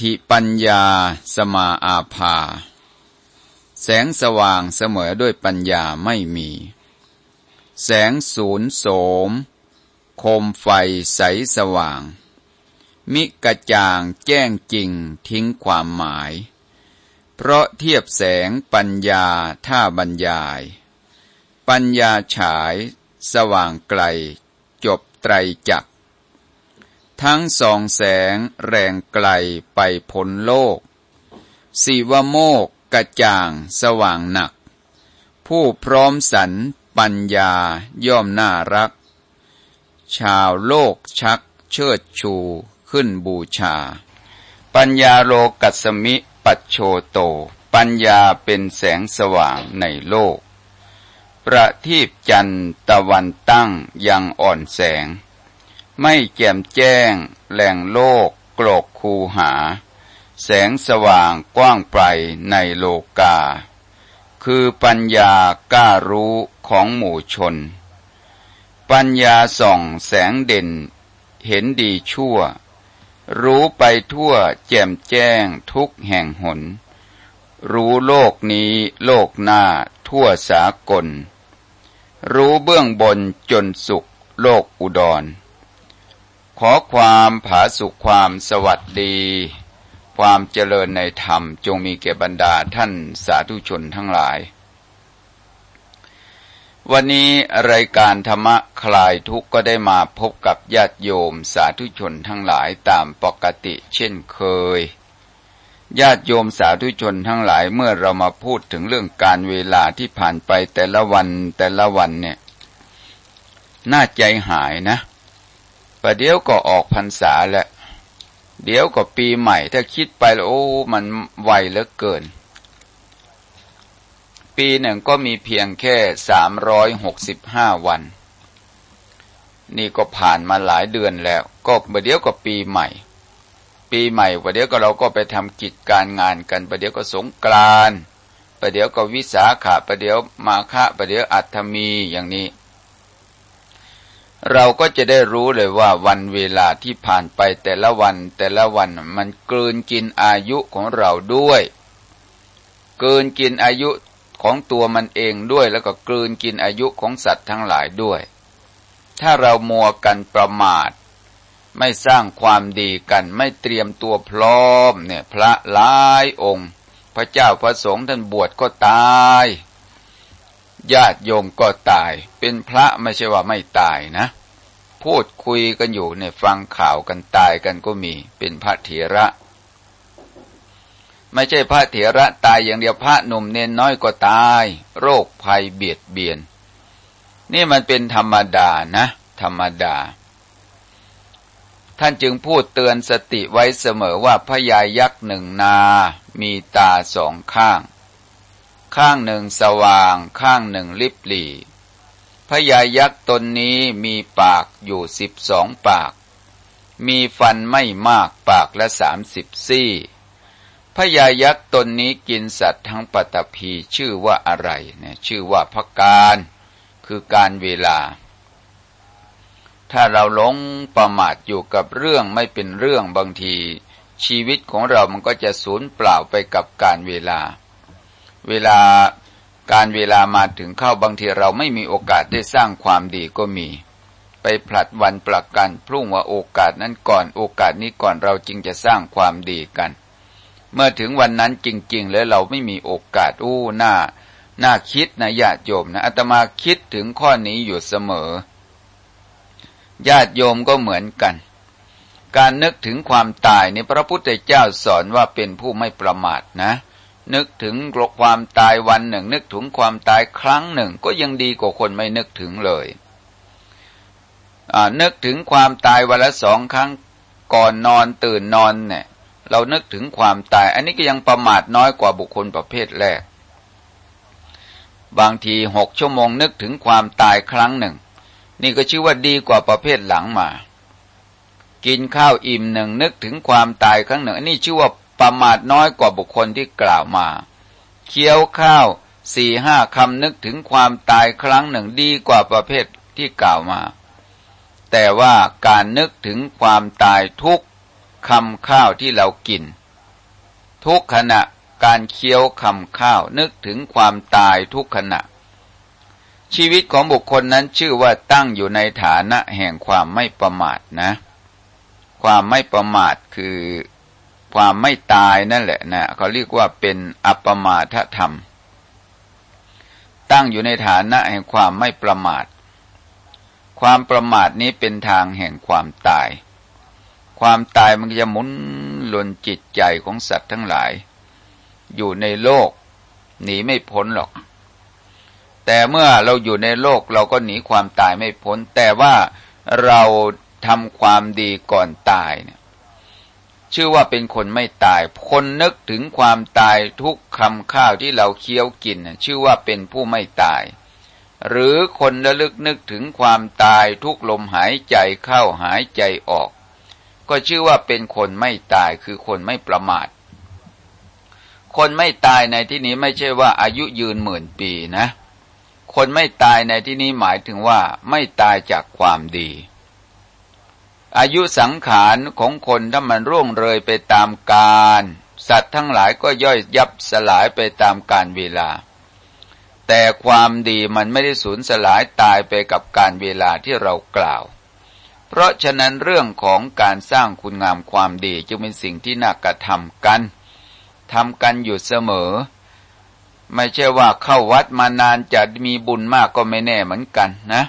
ธิปัญญาสมาอาภา แสงสว่างเสมอด้วยปัญญาไม่มี แสงศูนย์โสม โคมไฟใสสว่าง มิกระจ่างแจ้งจริงทิ้งความหมาย เพราะเทียบแสงปัญญาท่าบรรยาย ปัญญาฉายสว่างไกล จบไตรจัก ทั้งสองแสงแรงไกลไปพ้นโลกสีวโมกกระจ่างสว่างหนัก ผู้พร้อมสรรปัญญาย่อมน่ารัก ชาวโลกชักเชิดชูขึ้นบูชา ปัญญาโลกัสมิปัจโชโต ปัญญาเป็นแสงสว่างในโลก ประทีปจันตะวันตั้งยังอ่อนแสง ไม่แจ่มแจ้ง แหล่งโลกโกรกคูหา แสงสว่างกว้างไกลในโลกา คือปัญญาก้ารู้ของหมู่ชน ปัญญาส่องแสงเด่น เห็นดีชั่ว รู้ไปทั่วแจ่มแจ้งทุกแห่งหน รู้โลกนี้โลกหน้าทั่วสากล รู้เบื้องบนจนสุขโลกอุดร ขอความผาสุขความสวัสดี ความเจริญในธรรมจงมีแก่บรรดาท่านสาธุชนทั้งหลาย วันนี้รายการธรรมะคลายทุกข์ก็ได้มาพบกับญาติโยมสาธุชนทั้งหลายตามปกติเช่นเคย ญาติโยมสาธุชนทั้งหลายเมื่อเรามาพูดถึงเรื่องการเวลาที่ผ่านไปแต่ละวันแต่ละวันเนี่ยน่าใจหายนะ ประเดี๋ยวก็ออกพรรษาแล้วเดี๋ยวก็ปีใหม่ ถ้าคิดไปแล้วโอ้ มันไวเหลือเกิน ปีหนึ่งก็มีเพียงแค่สามร้อยหกสิบห้าวัน นี่ก็ผ่านมาหลายเดือนแล้ว ก็ประเดี๋ยวก็ปีใหม่ ปีใหม่ประเดี๋ยวก็เราก็ไปทำกิจการงานกันประเดี๋ยวก็สงกรานประเดี๋ยวก็วิสาขะประเดี๋ยวมาฆะประเดี๋ยวอัตมีอย่างนี้ เราก็จะได้รู้เลยว่าวันเวลาที่ผ่านไปแต่ละวันแต่ละวันมันเกินกินอายุของเราด้วยเกินกินอายุของตัวมันเองด้วย แล้วก็เกินกินอายุของสัตว์ทั้งหลายด้วย ถ้าเรามัวกันประมาท ไม่สร้างความดีกันไม่เตรียมตัวพร้อมเนี่ยพระหลายองค์ พระเจ้าพระสงฆ์ท่านบวชก็ตาย ญาติโยมก็ตาย เป็นพระไม่ใช่ว่าไม่ตายนะ พูดคุยกันอยู่ในฟังข่าวกันตายกันก็มี เป็นพระเถระ ไม่ใช่พระเถระตายอย่างเดียวพระหนุ่มเนนน้อยก็ตาย โรคภัยเบียดเบียน นี่มันเป็นธรรมดานะ ธรรมดา ท่านจึงพูดเตือนสติไว้เสมอว่าพญายักษ์หนึ่งนา มีตาสองข้าง ข้างหนึ่งสว่าง ข้างหนึ่งลิบหลีพญายักษ์ตนนี้มีปากอยู่สิบสองปาก มีฟันไม่มากปากละสามสิบซี่พญายักษ์ตนนี้กินสัตว์ทั้งปัตภีชื่อว่าอะไรเนี่ยชื่อว่าพักการ คือการเวลา ถ้าเราหลงประมาทอยู่กับเรื่องไม่เป็นเรื่องบางที ชีวิตของเรามันก็จะสูญเปล่าไปกับการเวลา เวลาการเวลามาถึงเข้าบางทีเราไม่มีโอกาสได้สร้างความดีก็มี ไปผลัดวันประกันพรุ่งว่าโอกาสนั้นก่อนโอกาสนี้ก่อนเราจึงจะสร้างความดีกัน เมื่อถึงวันนั้นจริง ๆ แล้วเราไม่มีโอกาสอู้หน้าน่าคิดนะญาติโยมนะอาตมาคิดถึงข้อนี้อยู่เสมอ ญาติโยมก็เหมือนกัน การนึกถึงความตายในพระพุทธเจ้าสอนว่าเป็นผู้ไม่ประมาทนะ นึกถึงความตายวันหนึ่ง นึกถึงความตายครั้งหนึ่ง ก็ยังดีกว่าคนไม่นึกถึงเลยนึกถึงความตายวันละสองครั้งก่อนนอนตื่นนอนเนี่ย เรานึกถึงความตาย อันนี้ก็ยังประมาทน้อยกว่าบุคคลประเภทแรก บางทีหกชั่วโมงนึกถึงความตายครั้งหนึ่ง นี่ก็ชื่อว่าดีกว่าประเภทหลังมา กินข้าวอิ่มหนึ่งนึกถึงความตายครั้งหนึ่ง อันนี้ชื่อว่า ประมาทน้อยกว่าบุคคลที่กล่าวมา เคี้ยวข้าวสี่ห้าคำนึกถึงความตายครั้งหนึ่งดีกว่าประเภทที่กล่าวมา แต่ว่าการนึกถึงความตายทุกคำข้าวที่เรากิน ทุกขณะการเคี้ยวคำข้าวนึกถึงความตายทุกขณะ ชีวิตของบุคคลนั้นชื่อว่าตั้งอยู่ในฐานะแห่งความไม่ประมาทนะ ความไม่ประมาทคือ ความไม่ตายนั่นแหละนะเขาเรียกว่าเป็นอัปมาทธรรม ตั้งอยู่ในฐานะแห่งความไม่ประมาท ความประมาทนี้เป็นทางแห่งความตาย ความตายมันจะหมุนลนจิตใจของสัตว์ทั้งหลาย อยู่ในโลกหนีไม่พ้นหรอก แต่เมื่อเราอยู่ในโลกเราก็หนีความตายไม่พ้น แต่ว่าเราทำความดีก่อนตายเนี่ย ชื่อว่าเป็นคนไม่ตาย คนนึกถึงความตายทุกคำข้าวที่เราเคี้ยวกิน ชื่อว่าเป็นผู้ไม่ตาย หรือคนระลึกนึกถึงความตายทุกลมหายใจเข้าหายใจออก ก็ชื่อว่าเป็นคนไม่ตายคือคนไม่ประมาท คนไม่ตายในที่นี้ไม่ใช่ว่าอายุยืนหมื่นปีนะ คนไม่ตายในที่นี้หมายถึงว่าไม่ตายจากความดี อายุสังขารของคนถ้ามันร่วงเลยไปตามกาลสัตว์ทั้งหลายก็ย่อยยับสลายไปตามกาลเวลา แต่ความดีมันไม่ได้สูญสลายตายไปกับการเวลาที่เรากล่าว เพราะฉะนั้นเรื่องของการสร้างคุณงามความดีจึงเป็นสิ่งที่น่ากระทำกันทำกันอยู่เสมอ ไม่ใช่ว่าเข้าวัดมานานจะมีบุญมากก็ไม่แน่เหมือนกันนะ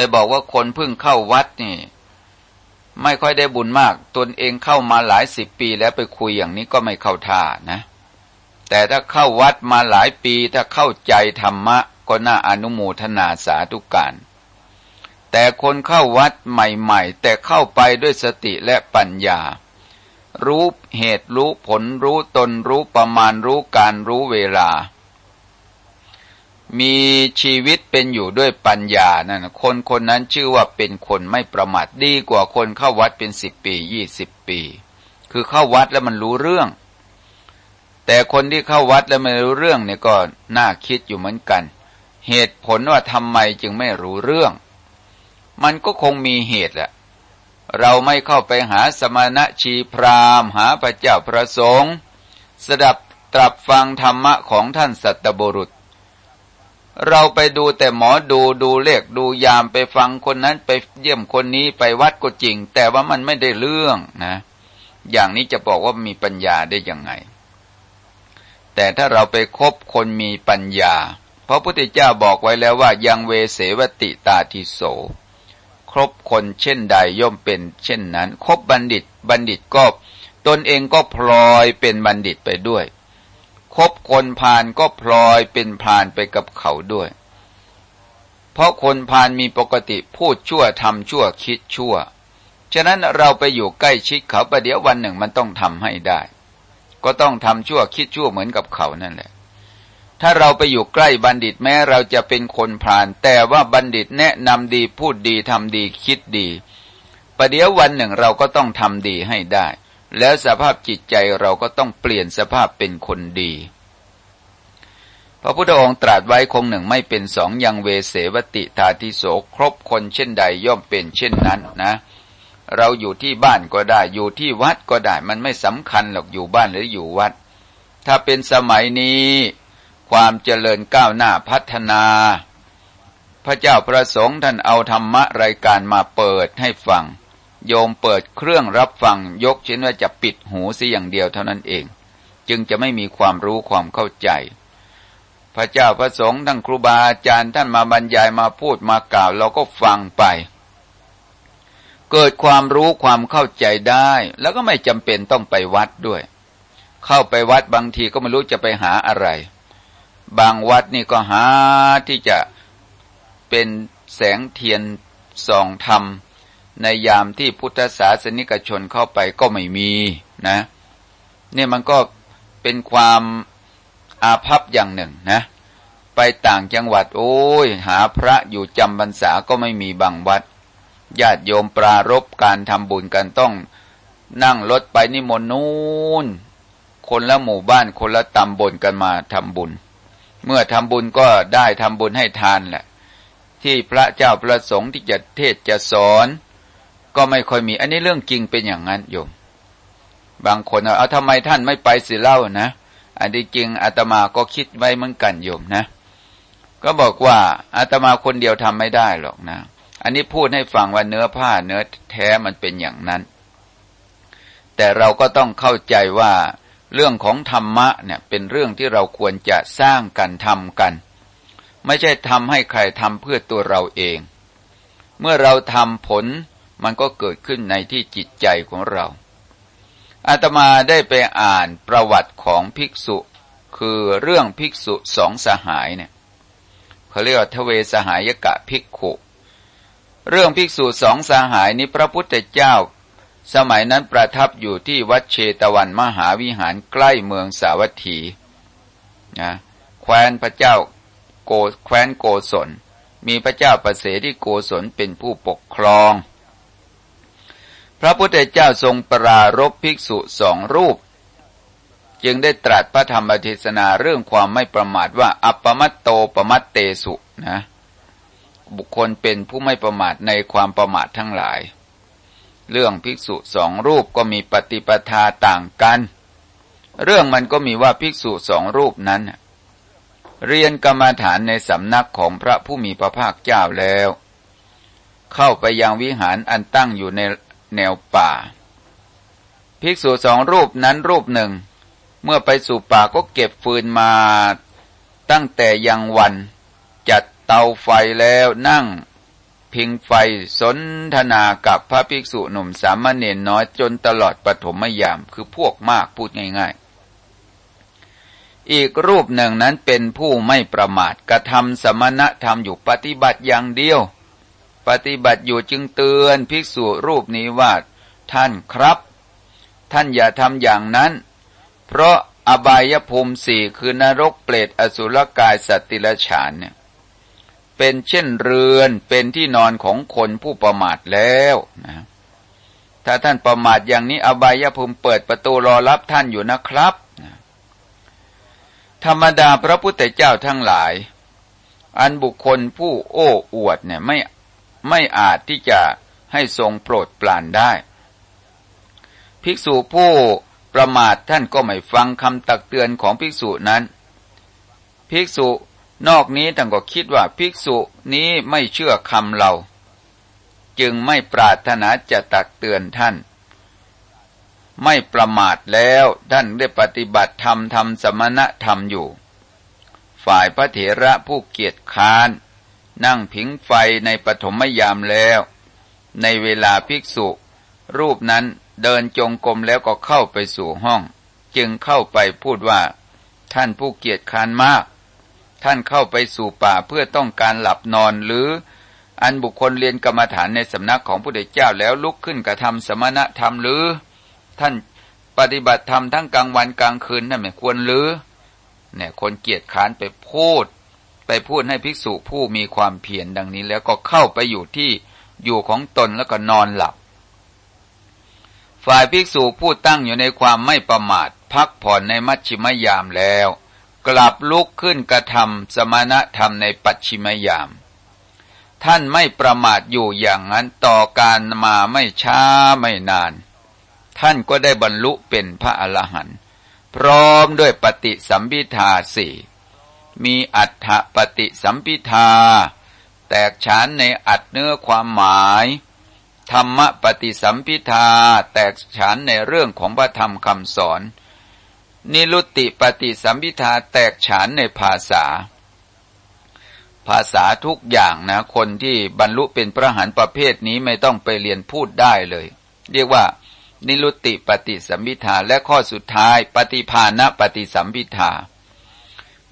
ปบอกว่าคนเพิ่งเข้าวัดนี่ ไม่ค่อยได้บุญมาก ตนเองเข้ามาหลายสิบปีแล้วไปคุยอย่างนี้ก็ไม่เข้าท่านะ แต่ถ้าเข้าวัดมาหลายปีถ้าเข้าใจธรรมะ ก็น่าอนุโมทนาสาธุการแต่คนเข้าวัดใหม่ๆ แต่เข้าไปด้วยสติและปัญญา รู้เหตุรู้ผลรู้ตนรู้ประมาณรู้การรู้เวลา มีชีวิตเป็นอยู่ด้วยปัญญานั่นคนคนนั้นชื่อว่าเป็นคนไม่ประมาทดีกว่าคนเข้าวัดเป็นสิบปียี่สิบปี คือเข้าวัดแล้วมันรู้เรื่อง แต่คนที่เข้าวัดแล้วไม่รู้เรื่องเนี่ยก็น่าคิดอยู่เหมือนกัน เหตุผลว่าทำไมจึงไม่รู้เรื่อง มันก็คงมีเหตุแหละเราไม่เข้าไปหาสมณะชีพรามหาพระเจ้าพระสงฆ์สดับตรับฟังธรรมะของท่านสัตบุรุษ เราไปดูแต่หมอดูดูเลขดูยามไปฟังคนนั้นไปเยี่ยมคนนี้ไปวัดก็จริง แต่ว่ามันไม่ได้เรื่องนะ อย่างนี้จะบอกว่ามีปัญญาได้ยังไง แต่ถ้าเราไปคบคนมีปัญญาพระพุทธเจ้าบอกไว้แล้วว่ายังเวเสวติตาทิโส ครบคนเช่นใดย่อมเป็น เช่นนั้น คบบัณฑิตบัณฑิตก็ตนเองก็พลอยเป็นบัณฑิตไปด้วย คบคนพาลก็พลอยเป็นพาลไปกับเขาด้วย เพราะคนพาลมีปกติพูดชั่วทำชั่วคิดชั่ว ฉะนั้นเราไปอยู่ใกล้ชิดเขาประเดี๋ยววันหนึ่งมันต้องทำให้ได้ ก็ต้องทำชั่วคิดชั่วเหมือนกับเขานั่นแหละ ถ้าเราไปอยู่ใกล้บัณฑิตแม้เราจะเป็นคนพาลแต่ว่าบัณฑิตแนะนำดีพูดดีทำดีคิดดีประเดี๋ยววันหนึ่งเราก็ต้องทำดีให้ได้ แล้วสภาพจิตใจเราก็ต้องเปลี่ยนสภาพเป็นคนดี พระพุทธองค์ตรัสไว้คงหนึ่งไม่เป็นสองยังเวเสวติทาทิโสครบคนเช่นใดย่อมเป็นเช่นนั้นนะ เราอยู่ที่บ้านก็ได้อยู่ที่วัดก็ได้มันไม่สำคัญหรอกอยู่บ้านหรืออยู่วัด ถ้าเป็นสมัยนี้ ความเจริญก้าวหน้าพัฒนา พระเจ้าประสงค์ท่านเอาธรรมะรายการมาเปิดให้ฟัง โยมเปิดเครื่องรับฟังยกเช่นว่าจะปิดหูสิอย่างเดียวเท่านั้นเอง จึงจะไม่มีความรู้ความเข้าใจ พระเจ้าพระสงฆ์ทั้งครูบาอาจารย์ท่านมาบรรยายมาพูดมากล่าว เราก็ฟังไป เกิดความรู้ความเข้าใจได้ แล้วก็ไม่จำเป็นต้องไปวัดด้วย เข้าไปวัดบางทีก็ไม่รู้จะไปหาอะไร บางวัดนี่ก็หาที่จะเป็นแสงเทียนส่องธรรม ในยามที่พุทธศาสนิกชนเข้าไปก็ไม่มีนะ เนี่ยมันก็เป็นความอาภัพอย่างหนึ่งนะ ไปต่างจังหวัด โอ้ย หาพระอยู่จำพรรษาก็ไม่มีบางวัดญาติโยมปรารบการทำบุญกันต้อง นั่งรถไปนิมนต์นู้นคนละหมู่บ้านคนละตำบลกันมาทำบุญ เมื่อทำบุญก็ได้ทำบุญให้ทานแหละ ที่พระเจ้าประสงค์ที่จะเทศจะสอน ก็ไม่ค่อยมี อันนี้เรื่องจริงเป็นอย่างนั้นโยม บางคนเอาทำไมท่านไม่ไปสิเล่านะ อันที่จริงอาตมาก็คิดไว้เหมือนกันโยมนะ ก็บอกว่าอาตมาคนเดียวทำไม่ได้หรอกนะ อันนี้พูดให้ฟังว่าเนื้อผ้าเนื้อแท้มันเป็นอย่างนั้น แต่เราก็ต้องเข้าใจว่าเรื่องของธรรมะเนี่ยเป็นเรื่องที่เราควรจะสร้างกันทำกัน ไม่ใช่ทำให้ใครทำเพื่อตัวเราเอง เมื่อเราทำผล มันก็เกิดขึ้นในที่จิตใจของเรา อาตมาได้ไปอ่านประวัติของภิกษุ คือเรื่องภิกษุสองสหายเนี่ยเขาเรียกว่าทเวสหายกะภิกขุ เรื่องภิกษุสองสหายนี้พระพุทธเจ้า สมัยนั้นประทับอยู่ที่วัดเชตวันมหาวิหารใกล้เมืองสาวัตถีนะแคว้นพระเจ้าโกแคว้นโกศลมีพระเจ้าประเสริโกศลเป็นผู้ปกครอง พระพุทธเจ้าทรงปรารบภิกษุสองรูป จึงได้ตรัสพระธรรมเทศนาเรื่องความไม่ประมาทว่า อัปปมัตโตปมัตเตสุนะ บุคคลเป็นผู้ไม่ประมาทในความประมาททั้งหลาย เรื่องภิกษุสองรูปก็มีปฏิปทาต่างกัน เรื่องมันก็มีว่าภิกษุสองรูปนั้น เรียนกรรมาฐานในสำนักของพระผู้มีพระภาคเจ้าแล้ว เข้าไปยังวิหารอันตั้งอยู่ใน แนวป่า ภิกษุสองรูปนั้นรูปหนึ่ง เมื่อไปสู่ป่าก็เก็บฟืนมาตั้งแต่ยังวัน จัดเตาไฟแล้วนั่ง พิงไฟสนทนากับพระภิกษุหนุ่มสามเณรน้อยจนตลอดปฐมยามคือพวกมากพูดง่ายๆ อีกรูปหนึ่งนั้นเป็นผู้ไม่ประมาทกระทำสมณธรรมอยู่ปฏิบัติอย่างเดียว ปฏิบัติอยู่จึงเตือนภิกษุรูปนี้ว่าท่านครับ ท่านอย่าทำอย่างนั้น เพราะอบายภูมิสี่คือนรกเปรตอสุรกายสัตติลฉานเนี่ยเป็นเช่นเรือนเป็นที่นอนของคนผู้ประมาทแล้วนะถ้าท่านประมาทอย่างนี้อบายภูมิเปิดประตูรอรับท่านอยู่นะครับนะธรรมดาพระพุทธเจ้าทั้งหลาย อันบุคคลผู้โอ้อวดเนี่ยไม่ ไม่อาจที่จะให้ทรงโปรดปรานได้ ภิกษุผู้ประมาทท่านก็ไม่ฟังคำตักเตือนของภิกษุนั้น ภิกษุนอกนี้ท่านก็คิดว่าภิกษุนี้ไม่เชื่อคำเรา จึงไม่ปรารถนาจะตักเตือนท่าน ไม่ประมาทแล้วท่านได้ปฏิบัติธรรมทำสมณธรรมอยู่ ฝ่ายพระเถระผู้เกียจค้าน นั่งผิงไฟในปฐมยามแล้ว ในเวลาภิกษุ รูปนั้นเดินจงกรมแล้วก็เข้าไปสู่ห้อง จึงเข้าไปพูดว่า ท่านผู้เกียจค้านมาก ท่านเข้าไปสู่ป่าเพื่อต้องการหลับนอนหรือ อันบุคคลเรียนกรรมฐานในสำนักของพระพุทธเจ้าแล้วลุกขึ้นกระทำสมณธรรมหรือ ท่านปฏิบัติธรรมทั้งกลางวันกลางคืนนั่นไม่ควรหรือเนี่ยคนเกียจค้านไปพูด ไปพูดให้ภิกษุผู้มีความเพียรดังนี้ แล้วก็เข้าไปอยู่ที่อยู่ของตนแล้วก็นอนหลับ ฝ่ายภิกษุผู้ตั้งอยู่ในความไม่ประมาท พักผ่อนในมัชชิมยามแล้ว กลับลุกขึ้นกระทำสมณธรรมในปัจฉิมยาม ท่านไม่ประมาทอยู่อย่างนั้นต่อการมาไม่ช้าไม่นาน ท่านก็ได้บรรลุเป็นพระอรหันต์พร้อมด้วยปฏิสัมพิทาสี่ มีอัฏฐปฏิสัมพิทา แตกฉานในอัดเนื้อความหมาย ธรรมปฏิสัมพิทา แตกฉานในเรื่องของพระธรรมคำสอน นิรุตติปฏิสัมพิทาแตกฉานในภาษา ภาษาทุกอย่างนะ คนที่บรรลุเป็นพระหันประเภทนี้ไม่ต้องไปเรียนพูดได้เลย เรียกว่านิรุตติปฏิสัมพิทาและข้อสุดท้าย ปฏิภาณปฏิสัมพิทา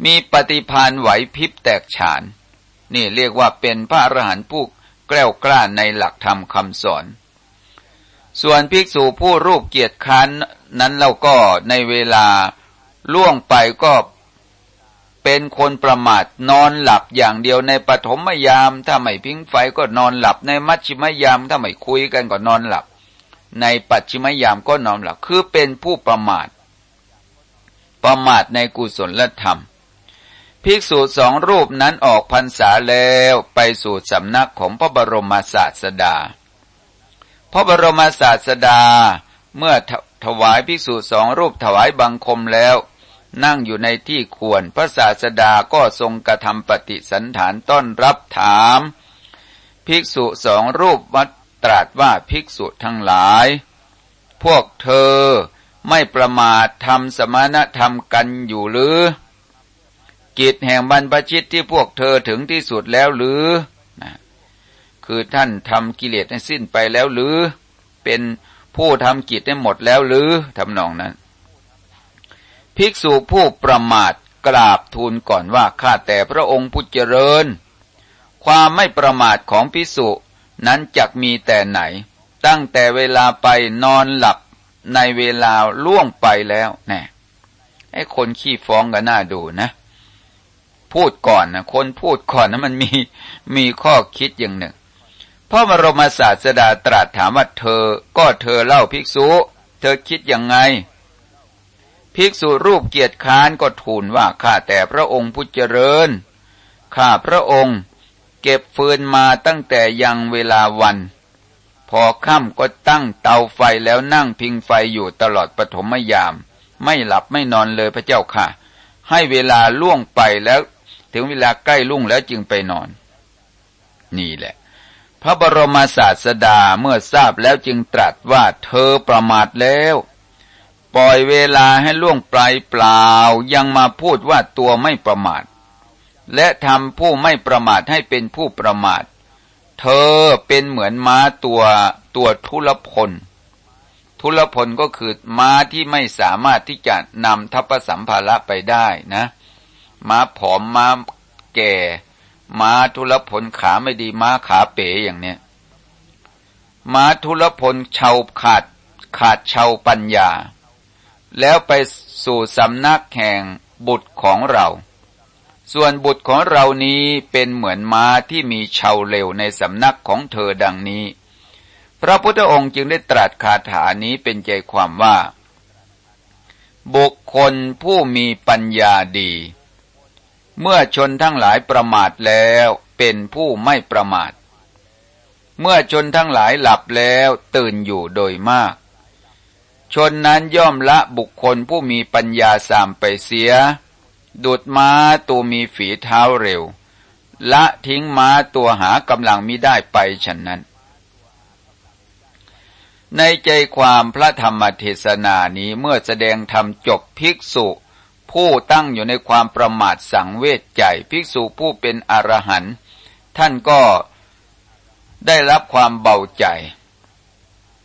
มีปฏิพานไหวพริบแตกฉาน นี่เรียกว่าเป็นพระอรหันต์ผู้แกล้วกล้าในหลักธรรมคำสอน ส่วนภิกษุผู้รูปเกียรติค้านนั้นเราก็ในเวลาล่วงไปก็เป็นคนประมาทนอนหลับอย่างเดียวในปฐมยาม ถ้าไม่พิงไฟก็นอนหลับในมัชชิมยาม ถ้าไม่คุยกันก็นอนหลับ ในปัจฉิมยามก็นอนหลับ คือเป็นผู้ประมาท ประมาทในกุศลธรรม ภิกษุสองรูปนั้นออกพรรษาแล้วไปสู่สำนักของพระบรมศาสดา พระบรมศาสดาเมื่อถวายภิกษุสองรูปถวายบังคมแล้ว นั่งอยู่ในที่ควรพระศาสดาก็ทรงกระทำปฏิสันฐานต้อนรับถาม ภิกษุสองรูปวัดตรัสว่าภิกษุทั้งหลาย พวกเธอไม่ประมาททำสมณธรรมกันอยู่หรือ กิจแห่งบรรพชิตที่พวกเธอถึงที่สุดแล้วหรือนะคือท่านทำกิเลสให้สิ้นไปแล้วหรือ เป็นผู้ทำกิจให้หมดแล้วหรือทำนองนั้น ภิกษุผู้ประมาทกราบทูลก่อนว่าข้าแต่พระองค์ผู้เจริญ ความไม่ประมาทของภิกษุนั้นจักมีแต่ไหน ตั้งแต่เวลาไปนอนหลับในเวลาล่วงไปแล้วแน่ไอ้คนขี้ฟ้องก็น่าดูนะ พูดก่อนนะคนพูดก่อนนะมันมีมีข้อคิดอย่างหนึ่งพระบรมศาสดาตรัสถามว่าเธอ ก็เธอเล่าภิกษุ เธอคิดยังไง ภิกษุรูปเกียรติค้านก็ทูลว่าข้าแต่พระองค์ผู้เจริญ ข้าพระองค์ เก็บฟืนมาตั้งแต่ยังเวลาวัน พอค่ำก็ตั้งเตาไฟแล้วนั่งพิงไฟอยู่ตลอดปฐมยาม ไม่หลับไม่นอนเลยพระเจ้าค่ะ ให้เวลาล่วงไปแล้ว ถึงเวลาใกล้ลุ่งแล้วจึงไปนอน นี่แหละ พระบรมศาสดาเมื่อทราบแล้วจึงตรัสว่าเธอประมาทแล้ว ปล่อยเวลาให้ล่วงปลายเปล่ายังมาพูดว่าตัวไม่ประมาท และทำผู้ไม่ประมาทให้เป็นผู้ประมาท เธอเป็นเหมือนม้าตัวตัวทุลพลทุลพลก็คือม้าที่ไม่สามารถที่จะนำทัพสัมภาระไปได้นะ ม้าผอมม้าแก่ ม้าทุลพลขาไม่ดีม้าขาเป๋อย่างเนี้ยม้าทุลพลเชาขาดขาดเชาปัญญา แล้วไปสู่สำนักแห่งบุตรของเรา ส่วนบุตรของเรานี้เป็นเหมือนม้าที่มีเชาเร็วในสำนักของเธอดังนี้ พระพุทธองค์จึงได้ตรัสคาถานี้เป็นใจความว่า บุคคลผู้มีปัญญาดี เมื่อชนทั้งหลายประมาทแล้วเป็นผู้ไม่ประมาท เมื่อชนทั้งหลายหลับแล้วตื่นอยู่โดยมาก ชนนั้นย่อมละบุคคลผู้มีปัญญาสามไปเสีย ดุดม้าตัวมีฝีเท้าเร็ว ละทิ้งม้าตัวหากำลังมิได้ไปฉันนั้น ในใจความพระธรรมเทศนานี้เมื่อแสดงธรรมจบภิกษุ ผู้ตั้งอยู่ในความประมาทสังเวชใจภิกษุผู้เป็นอรหันต์ท่านก็ได้รับความเบาใจ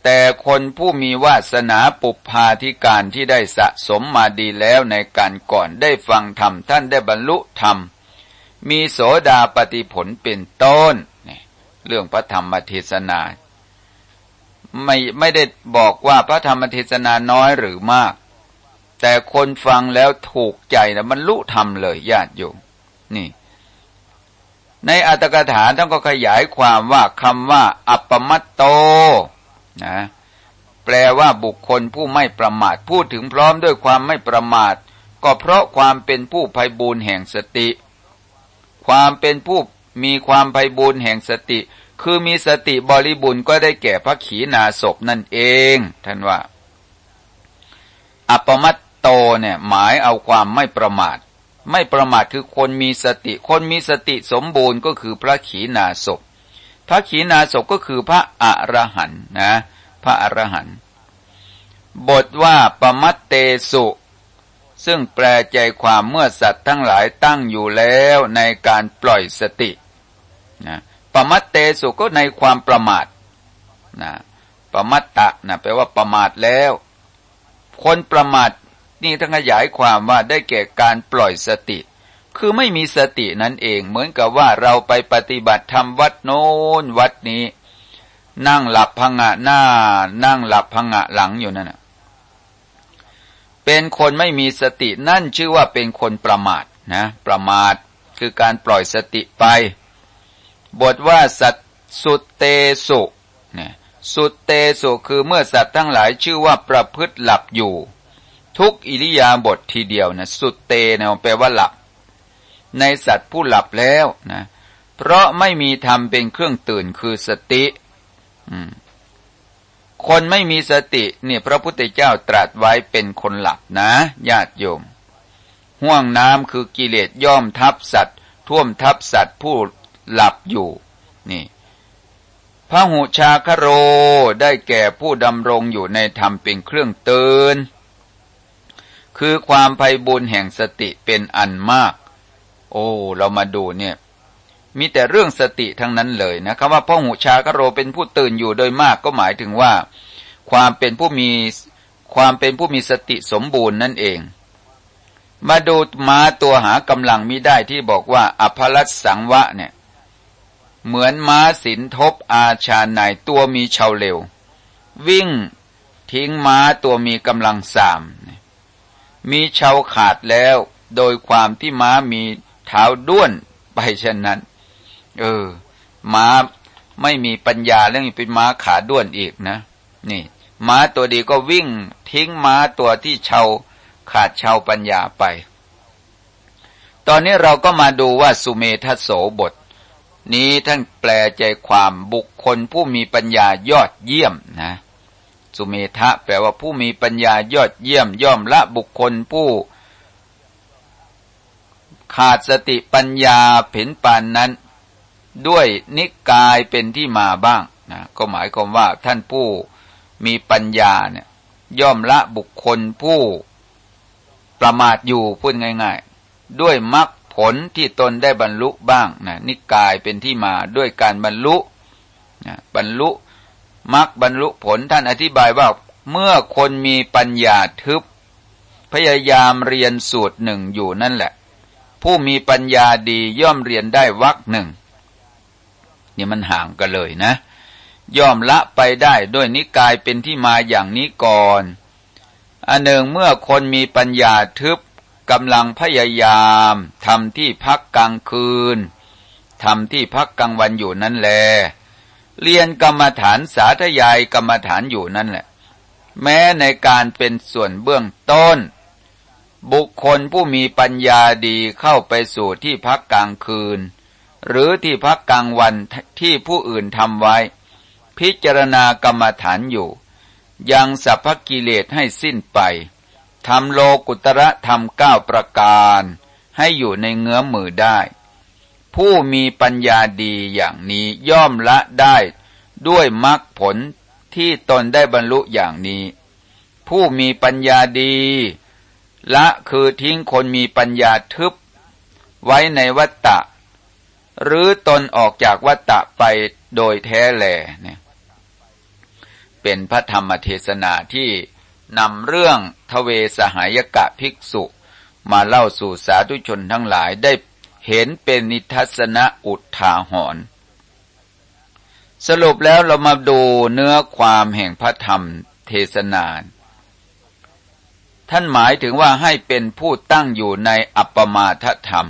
แต่คนผู้มีวาสนาปุพาธิการที่ได้สะสมมาดีแล้วในการก่อนได้ฟังธรรมท่านได้บรรลุธรรม มีโสดาปฏิผลเป็นต้น เรื่องพระธรรมเทศนาไม่ไม่ได้บอกว่าพระธรรมเทศนาน้อยหรือมาก แต่คนฟังแล้วถูกใจนะมันลุธรรมเลยญาติโยมนี่ ในอัตถกถาท่านก็ขยายความว่าคำว่า อัปปมัตโตนะแปลว่าบุคคลผู้ไม่ประมาท พูดถึงพร้อมด้วยความไม่ประมาท ก็เพราะความเป็นผู้ไพบูรแห่งสติ ความเป็นผู้มีความไพบูรแห่งสติ คือมีสติบริบูรณ์ก็ได้แก่พระขีณาศพนั่นเองท่านว่า อัปปมัต โตเนี่ยหมายเอาความไม่ประมาท ไม่ประมาทคือคนมีสติ คนมีสติสมบูรณ์ก็คือพระขีณาสพพระขีณาสพก็คือพระอรหันต์นะ พระอรหันต์บทว่าปมัตเตสุ ซึ่งแปลใจความเมื่อสัตว์ทั้งหลายตั้งอยู่แล้วในการปล่อยสตินะปมัตเตสุก็ในความประมาทนะปมัตตะนะแปลว่าประมาทแล้ว คนประมาท นี่ทั้งขยายความว่าได้แก่การปล่อยสติ คือไม่มีสตินั่นเองเหมือนกับว่าเราไปปฏิบัติธรรมวัดโน้นวัดนี้ นั่งหลับพังะหน้า นั่งหลับพังะหลังอยู่นั่นเป็นคนไม่มีสตินั่นชื่อว่าเป็นคนประมาทนะประมาทคือการปล่อยสติไป บทว่าสัตสุเตสุเนี่ยสุเตสุคือเมื่อสัตว์ทั้งหลายชื่อว่าประพฤติหลับอยู่ ทุกอิริยาบถททีเดียวนะสุดเตนะแปลว่าหลับ ในสัตว์ผู้หลับแล้วนะ เพราะไม่มีธรรมเป็นเครื่องตื่นคือสติคนไม่มีสติเนี่ยพระพุทธเจ้าตรัสไว้เป็นคนหลับนะญาติโยม ห่วงน้ำคือกิเลสย่อมทับสัตว์ ท่วมทับสัตว์ผู้หลับอยู่ นี่พระหูชาคโรได้แก่ผู้ดำรงอยู่ในธรรมเป็นเครื่องเตือน คือความไพ่บุญแห่งสติเป็นอันมาก โอ้ เรามาดูเนี่ย มีแต่เรื่องสติทั้งนั้นเลยนะคำว่าพ่อหูชากโรเป็นผู้ตื่นอยู่โดยมากก็หมายถึงว่า ความเป็นผู้มีความเป็นผู้มีสติสมบูรณ์นั่นเอง มาดูม้าตัวหากำลังมิได้ที่บอกว่าอภรัสสังวะเนี่ย เหมือนม้าสินทบอาชาในตัวมีเชาเร็ว วิ่งทิ้งม้าตัวมีกำลังสาม มีเชาขาดแล้ว โดยความที่ม้ามีเท้าด้วนไปเช่นนั้น เออ ม้าไม่มีปัญญาแล้วยังเป็นม้าขาด้วนอีกนะ นี่ ม้าตัวดีก็วิ่งทิ้งม้าตัวที่เชาขาดเชาปัญญาไป ตอนนี้เราก็มาดูว่าสุเมทโสบท นี้ท่านแปลใจความบุคคลผู้มีปัญญายอดเยี่ยมนะ สุเมธะ แปลว่าผู้มีปัญญายอดเยี่ยมย่อมละบุคคลผู้ ขาดสติปัญญาเผินปานนั้น ด้วยนิกายเป็นที่มาบ้างนะก็หมายความว่าท่านผู้มีปัญญาเนี่ยย่อมละบุคคลผู้ประมาทอยู่พูดง่าย ๆ ด้วยมรรคผลที่ตนได้บรรลุบ้างนะนิกายเป็นที่มาด้วยการบรรลุนะบรรลุ มักบรรลุผลท่านอธิบายว่าเมื่อคนมีปัญญาทึบ พยายามเรียนสูตรหนึ่งอยู่นั่นแหละ ผู้มีปัญญาดีย่อมเรียนได้วักหนึ่งนี่มันห่างกันเลยนะ ย่อมละไปได้ด้วยนิกายเป็นที่มาอย่างนี้ก่อนอันหนึ่งเมื่อคนมีปัญญาทึบกำลังพยายามทำที่พักกลางคืนทำที่พักกลางวันอยู่นั่นแหละ เรียนกรรมฐานสาธยายกรรมฐานอยู่นั่นแหละ แม้ในการเป็นส่วนเบื้องต้น บุคคลผู้มีปัญญาดีเข้าไปสู่ที่พักกลางคืน หรือที่พักกลางวันที่ผู้อื่นทำไว้ พิจารณากรรมฐานอยู่ ยังสัพพกิเลสให้สิ้นไปทำโลกุตระธรรมเก้าประการ ให้อยู่ในเงื้อมือได้ ผู้มีปัญญาดีอย่างนี้ย่อมละได้ด้วยมรรคผลที่ตนได้บรรลุอย่างนี้ ผู้มีปัญญาดี ละคือทิ้งคนมีปัญญาทึบ ไว้ในวัตตะ หรือตนออกจากวัตตะไปโดยแท้แลเนี่ยเป็นพระธรรมเทศนาที่นำเรื่องทเวสหายกะภิกษุ มาเล่าสู่สาธุชนทั้งหลายได้ เห็นเป็นนิทัศนะอุทาหรณ์สรุปแล้วเรามาดูเนื้อความแห่งพระธรรมเทศนานท่านหมายถึงว่าให้เป็นผู้ตั้งอยู่ในอัปปมาทธรรม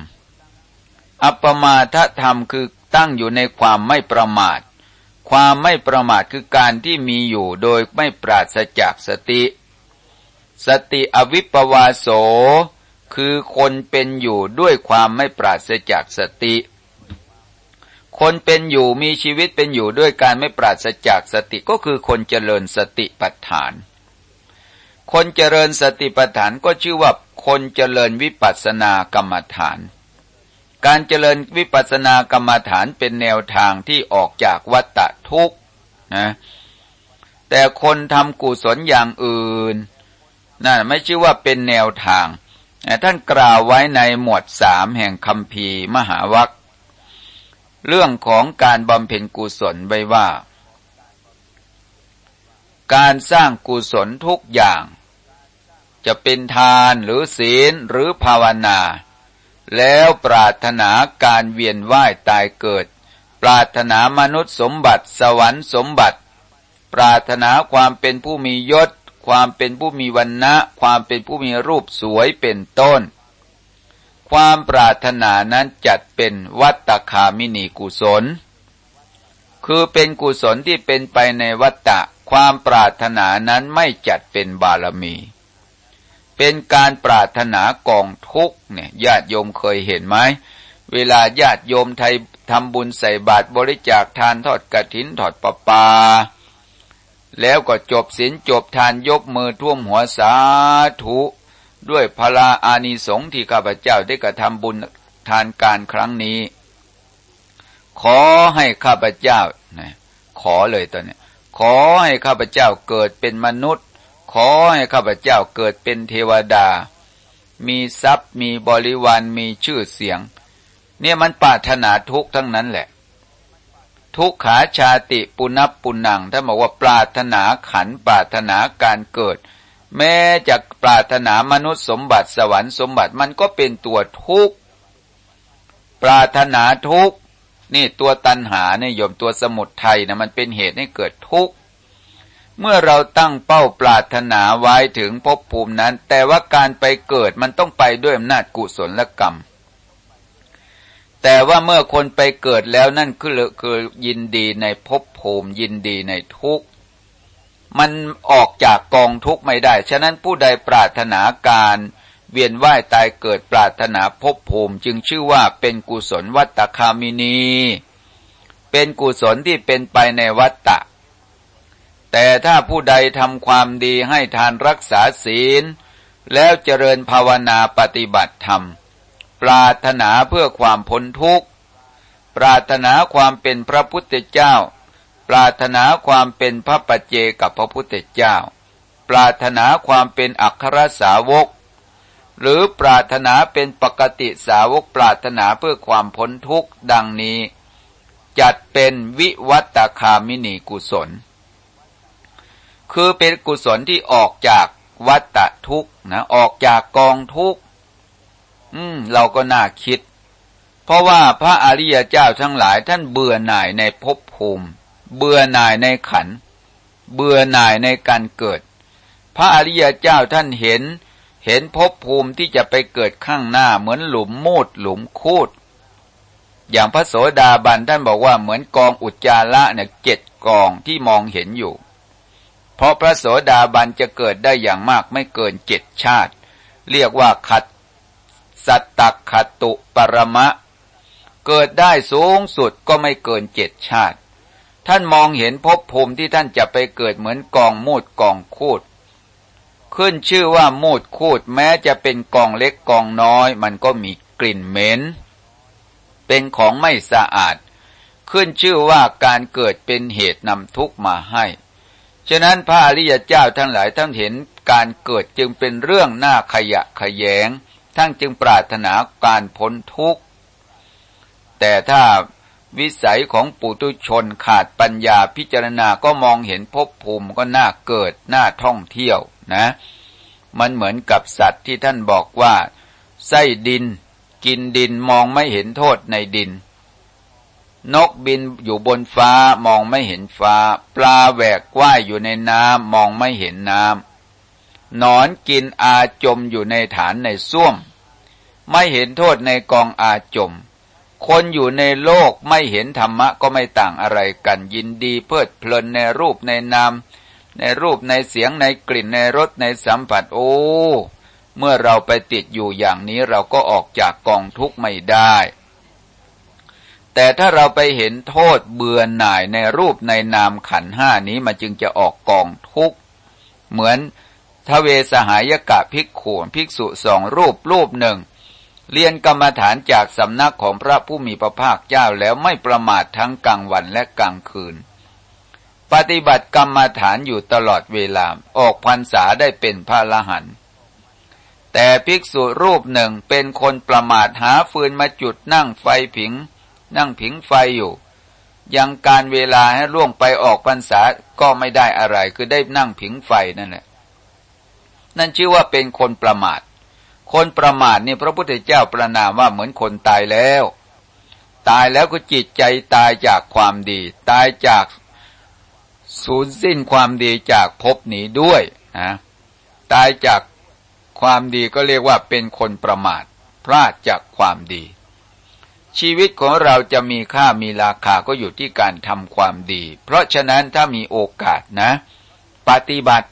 อัปปมาทธรรมคือตั้งอยู่ในความไม่ประมาท ความไม่ประมาทคือการที่มีอยู่โดยไม่ปราศจากสติ สติอวิปวาโส คือคนเป็นอยู่ด้วยความไม่ปราศจากสติ คนเป็นอยู่มีชีวิตเป็นอยู่ด้วยการไม่ปราศจากสติก็คือคนเจริญสติปัฏฐาน คนเจริญสติปัฏฐานก็ชื่อว่าคนเจริญวิปัสสนากรรมฐาน การเจริญวิปัสสนากรรมฐานเป็นแนวทางที่ออกจากวัฏฏทุกข์นะแต่คนทำกุศลอย่างอื่นนั่นไม่ชื่อว่าเป็นแนวทาง ท่านกล่าวไว้ในหมวดสามแห่งคำพีมหาวัคเรื่องของการบำเพ็ญกุศลไว้ว่า การสร้างกุศลทุกอย่าง จะเป็นทานหรือศีลหรือภาวนา แล้วปรารถนาการเวียนว่ายตายเกิด ปรารถนามนุษย์สมบัติสวรรค์สมบัติ ปรารถนาความเป็นผู้มียศ ความเป็นผู้มีวันนะความเป็นผู้มีรูปสวยเป็นต้น ความปรารถนานั้นจัดเป็นวัตตคามินีกุศล คือเป็นกุศลที่เป็นไปในวัตตะ ความปรารถนานั้นไม่จัดเป็นบารมี เป็นการปรารถนากองทุกเนี่ยญาติโยมเคยเห็นไหมเวลาญาติโยมไทยทำบุญใส่บาตรบริจาคทานทอดกระถินทอดประปา แล้วก็จบศีลจบทานยกมือท่วมหัวสาธุ ด้วยพลาอานิสงส์ที่ข้าพเจ้าได้กระทำบุญทานการครั้งนี้ ขอให้ข้าพเจ้านะขอเลยตอนนี้ขอให้ข้าพเจ้าเกิดเป็นมนุษย์ ขอให้ข้าพเจ้าเกิดเป็นเทวดา มีทรัพย์มีบริวารมีชื่อเสียง เนี่ยมันปรารถนาทุกทั้งนั้นแหละ ทุกขาชาติปุนับปุนังถ้าบอกว่าปรารถนาขันปรารถนาการเกิด แม้จะปรารถนามนุษย์สมบัติสวรรค์สมบัติมันก็เป็นตัวทุกปรารถนาทุกนี่ตัวตันหาเนี่ยโยมตัวสมุดไทยนะมันเป็นเหตุให้เกิดทุกข์เมื่อเราตั้งเป้าปรารถนาไว้ถึงภพภูมินั้น แต่ว่าการไปเกิดมันต้องไปด้วยอำนาจกุศลกรรม แต่ว่าเมื่อคนไปเกิดแล้วนั่นคือคือยินดีในภพภูมิยินดีในทุกข์มันออกจากกองทุกข์ไม่ได้ ฉะนั้นผู้ใดปรารถนาการเวียนว่ายตายเกิดปรารถนาภพภูมิจึงชื่อว่าเป็นกุศลวัตคามินี เป็นกุศลที่เป็นไปในวัตตะ แต่ถ้าผู้ใดทำความดีให้ทานรักษาศีล แล้วเจริญภาวนาปฏิบัติธรรม ปรารถนาเพื่อความพ้นทุกข์ ปรารถนาความเป็นพระพุทธเจ้า ปรารถนาความเป็นพระปัจเจกับพระพุทธเจ้า ปรารถนาความเป็นอัครสาวก หรือปรารถนาเป็นปกติสาวกปรารถนาเพื่อความพ้นทุกข์ดังนี้ จัดเป็นวิวัตคามินีกุศล คือเป็นกุศลที่ออกจากวัตทุกข์นะออกจากกองทุกข์ อืม เราก็น่าคิด เพราะว่าพระอริยเจ้าทั้งหลายท่านเบื่อหน่ายในภพภูมิ เบื่อหน่ายในขัน เบื่อหน่ายในการเกิด พระอริยเจ้าท่านเห็น เห็นภพภูมิที่จะไปเกิดข้างหน้าเหมือนหลุมมูดหลุมคูด อย่างพระโสดาบันท่านบอกว่าเหมือนกองอุจจาระเนี่ยเจ็ดกองที่มองเห็นอยู่ เพราะพระโสดาบันจะเกิดได้อย่างมากไม่เกินเจ็ดชาติ เรียกว่าขัด สัตตคตุปรมะ เกิดได้สูงสุดก็ไม่เกินเจ็ดชาติ ท่านมองเห็นภพภูมิที่ท่านจะไปเกิดเหมือนกองมูดกองคูด ขึ้นชื่อว่ามูดคูดแม้จะเป็นกองเล็กกองน้อย มันก็มีกลิ่นเหม็น เป็นของไม่สะอาด ขึ้นชื่อว่าการเกิดเป็นเหตุนำทุกข์มาให้ ฉะนั้นพระอริยเจ้าทั้งหลายท่านเห็นการเกิดจึงเป็นเรื่องน่าขยะขยง ทั้งจึงปรารถนาการพ้นทุกข์ แต่ถ้าวิสัยของปุตุชนขาดปัญญาพิจารณาก็มองเห็นภพภูมิก็น่าเกิดน่าท่องเที่ยวนะ มันเหมือนกับสัตว์ที่ท่านบอกว่า ไส้ดิน กินดินมองไม่เห็นโทษในดิน นกบินอยู่บนฟ้ามองไม่เห็นฟ้า ปลาแหวกว่ายอยู่ในน้ำมองไม่เห็นน้ำ นอนกินอาจมอยู่ในฐานในส้วม ไม่เห็นโทษในกองอาจม คนอยู่ในโลกไม่เห็นธรรมะก็ไม่ต่างอะไรกันยินดีเพลิดเพลินในรูปในนาม ในรูปในเสียงในกลิ่นในรสในสัมผัสโอ้เมื่อเราไปติดอยู่อย่างนี้เราก็ออกจากกองทุกข์ไม่ได้ แต่ถ้าเราไปเห็นโทษเบื่อหน่ายในรูปในนามขันห้านี้มันจึงจะออกกองทุกข์เหมือน ทเวสหายกะภิกขุภิกษุสองรูปรูปหนึ่ง เรียนกรรมฐานจากสำนักของพระผู้มีพระภาคเจ้าแล้วไม่ประมาททั้งกลางวันและกลางคืน ปฏิบัติกรรมฐานอยู่ตลอดเวลาออกพรรษาได้เป็นพระละหันแต่ภิกษุรูปหนึ่งเป็นคนประมาทหาฟืนมาจุดนั่งไฟผิง นั่งผิงไฟอยู่ ยังการเวลาให้ล่วงไปออกพรรษาก็ไม่ได้อะไรคือได้นั่งผิงไฟนั่นแหละ นั่นชื่อว่าเป็นคนประมาท คนประมาทนี่พระพุทธเจ้าประนามว่าเหมือนคนตายแล้ว ตายแล้วก็จิตใจตายจากความดี ตายจากสูญสิ้นความดีจากภพนี้ด้วยนะตายจากความดีก็เรียกว่าเป็นคนประมาท พลาดจากความดี ชีวิตของเราจะมีค่ามีราคาก็อยู่ที่การทำความดี เพราะฉะนั้นถ้ามีโอกาสนะ ปฏิบัติ